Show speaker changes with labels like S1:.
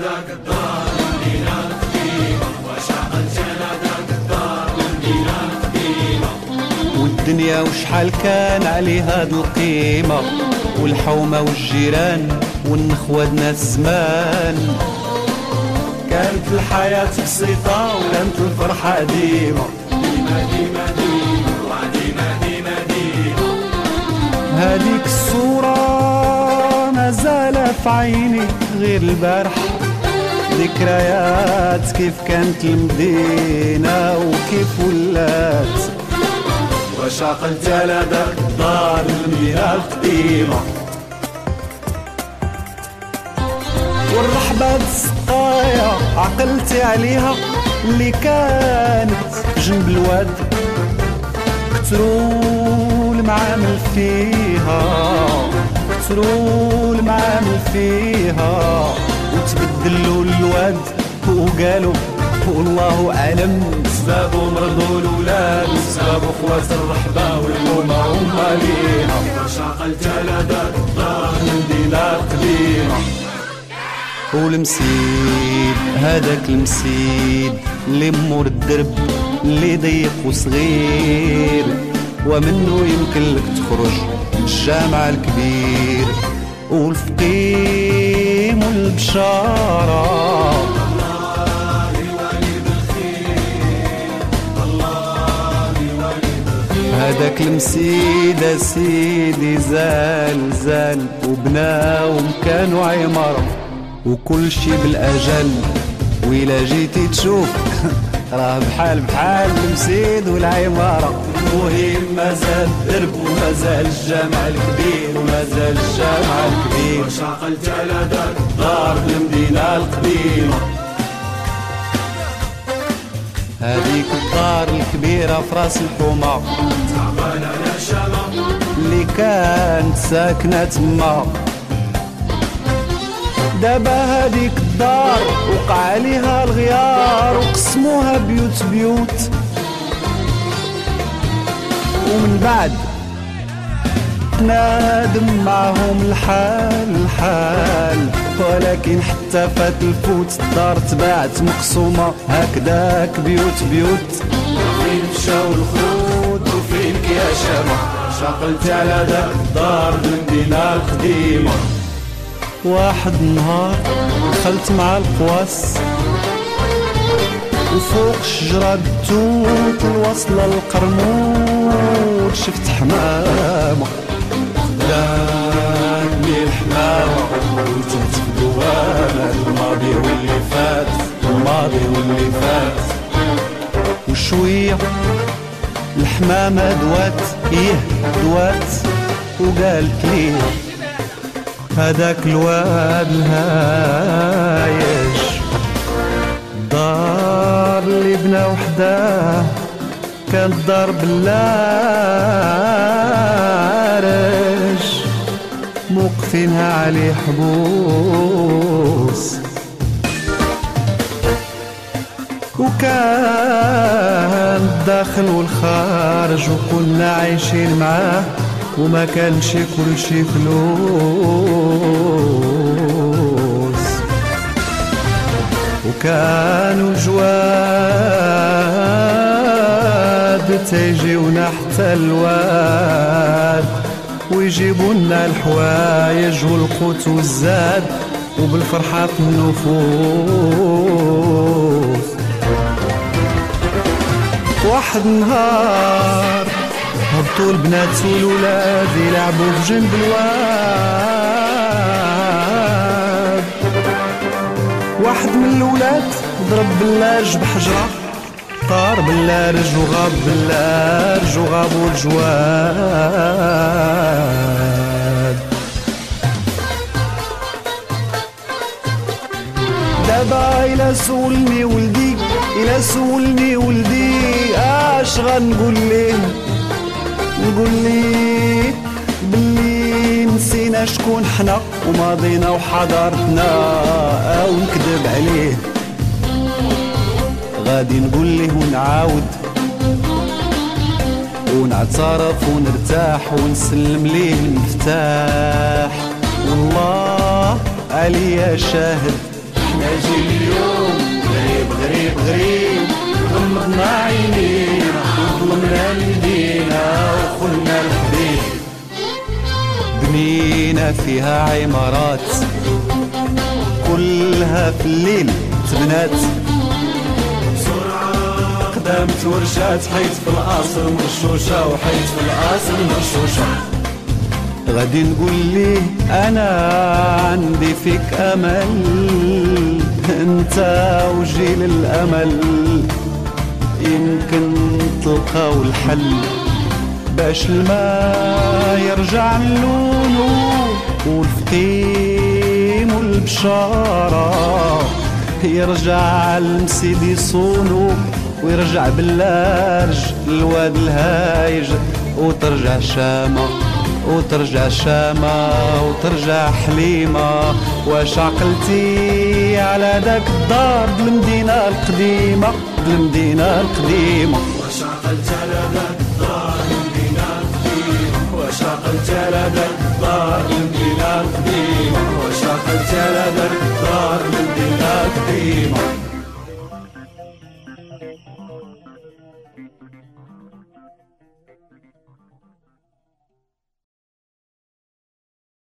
S1: ذاك الدار الدار
S2: والدنيا وشحال كان عليها هاد القيمة؟ والحومة والجيران والنخوة ناس زمان كانت الحياة بسيطة ولانت الفرحة ديما.
S1: ديما ديما ديما وديما ديما ديما
S2: هذيك الصورة ما زال في عيني. غير البارح. ذكريات كيف كانت المدينة وكيف ولات.
S1: وشعقلت على ذاك الدار المدينة القديمة
S2: والرحبة السقاية عقلتي عليها اللي كانت جنب الواد. كتروا المعامل فيها كتروا فيها وتبدلوا الواد وقالوا والله اعلم
S1: سباب مرضوا الولاد سباب إخوات الرحبة والحومة هما ليها على ذاك الدار المدينة القديمة
S2: والمسيد هذاك المسيد اللي مور الدرب اللي ضيق وصغير. ومنه يمكن لك تخرج الجامع الكبير. والفقيم والبشارة. هذاك المسيد سيدي زال زال وبنا ومكانو عمارة وكل شي بالأجل. وإلا جيتي تشوف راه بحال بحال المسيد والعمارة.
S1: المهم مازال الدرب ومازال الجامع الكبير ومازال الجامع الكبير. وشعقلت على ذاك الدار المدينة القديمة.
S2: هذيك الدار الكبيرة في راس الحومة.
S1: تعبان على شامة
S2: اللي كانت ساكنة تما. دابا هذيك الدار وقع عليها الغيار وقسموها بيوت بيوت. ومن بعد نادم معهم الحال الحال. ولكن حتى فات الفوت الدار تباعت مقسومة هكذاك بيوت بيوت.
S1: فين مشاو الخوت وفينك يا شامة شعقلت على ذاك الدار المدينة القديمة
S2: واحد النهار دخلت مع القواس. وفوق شجرة التوت الوصلة للقرموط شفت حمامة.
S1: داني الحمامة. وتهت في دوامة الماضي واللي فات. الماضي واللي فات.
S2: وشوية الحمامة دوات. إيه دوات؟ وقالت لي هذاك الواد الهايش. الدار اللي بنا وحده كانت دار باللارج موقفينها عليه حبوس. وكان الداخل والخارج وكنا عايشين معاه. وما كانش كل شي فلوس. وكانوا جواد تيجيونا حتى الواد ويجيبوا لنا الحوايج والقوت والزاد وبالفرحة في النفوس واحد نهار هبطوا البنات والولاد يلعبوا بجنب الواد. واحد من الولاد ضرب بلارج بحجرة طار بلارج وغاب بلارج وغابوا الجواد دابا إلا سولني ولدي إلا سولني ولدي آش غنقول ليه؟ نقول ليه باللي نسينا شكون حنا وماضينا وحضارتنا أو نكذب عليه. غادي نقول ليه ونعاود. ونعترف ونرتاح ونسلم ليه المفتاح. والله عليا شاهد.
S1: ناجي اليوم
S2: فيها عمارات. كلها في الليل تبنات.
S1: قدامت ورشات حيت في القصر مرشوشة وحيت في القصر مرشوشة.
S2: غادي نقول ليه أنا عندي فيك أمل؟ أنت وجيل الأمل. يمكن تلقاو الحل. باش الماء يرجع للونه والفقيم والبشارة. يرجع المسيد يصونو ويرجع باللارج الواد الهايج. وترجع شامة وترجع شامة وترجع حليمة. واش عقلتي على داك الدار المدينة القديمة المدينة القديمة.
S1: واش عقلت على ذاك الدار المدينة القديمة واش عقلت على ذاك الدار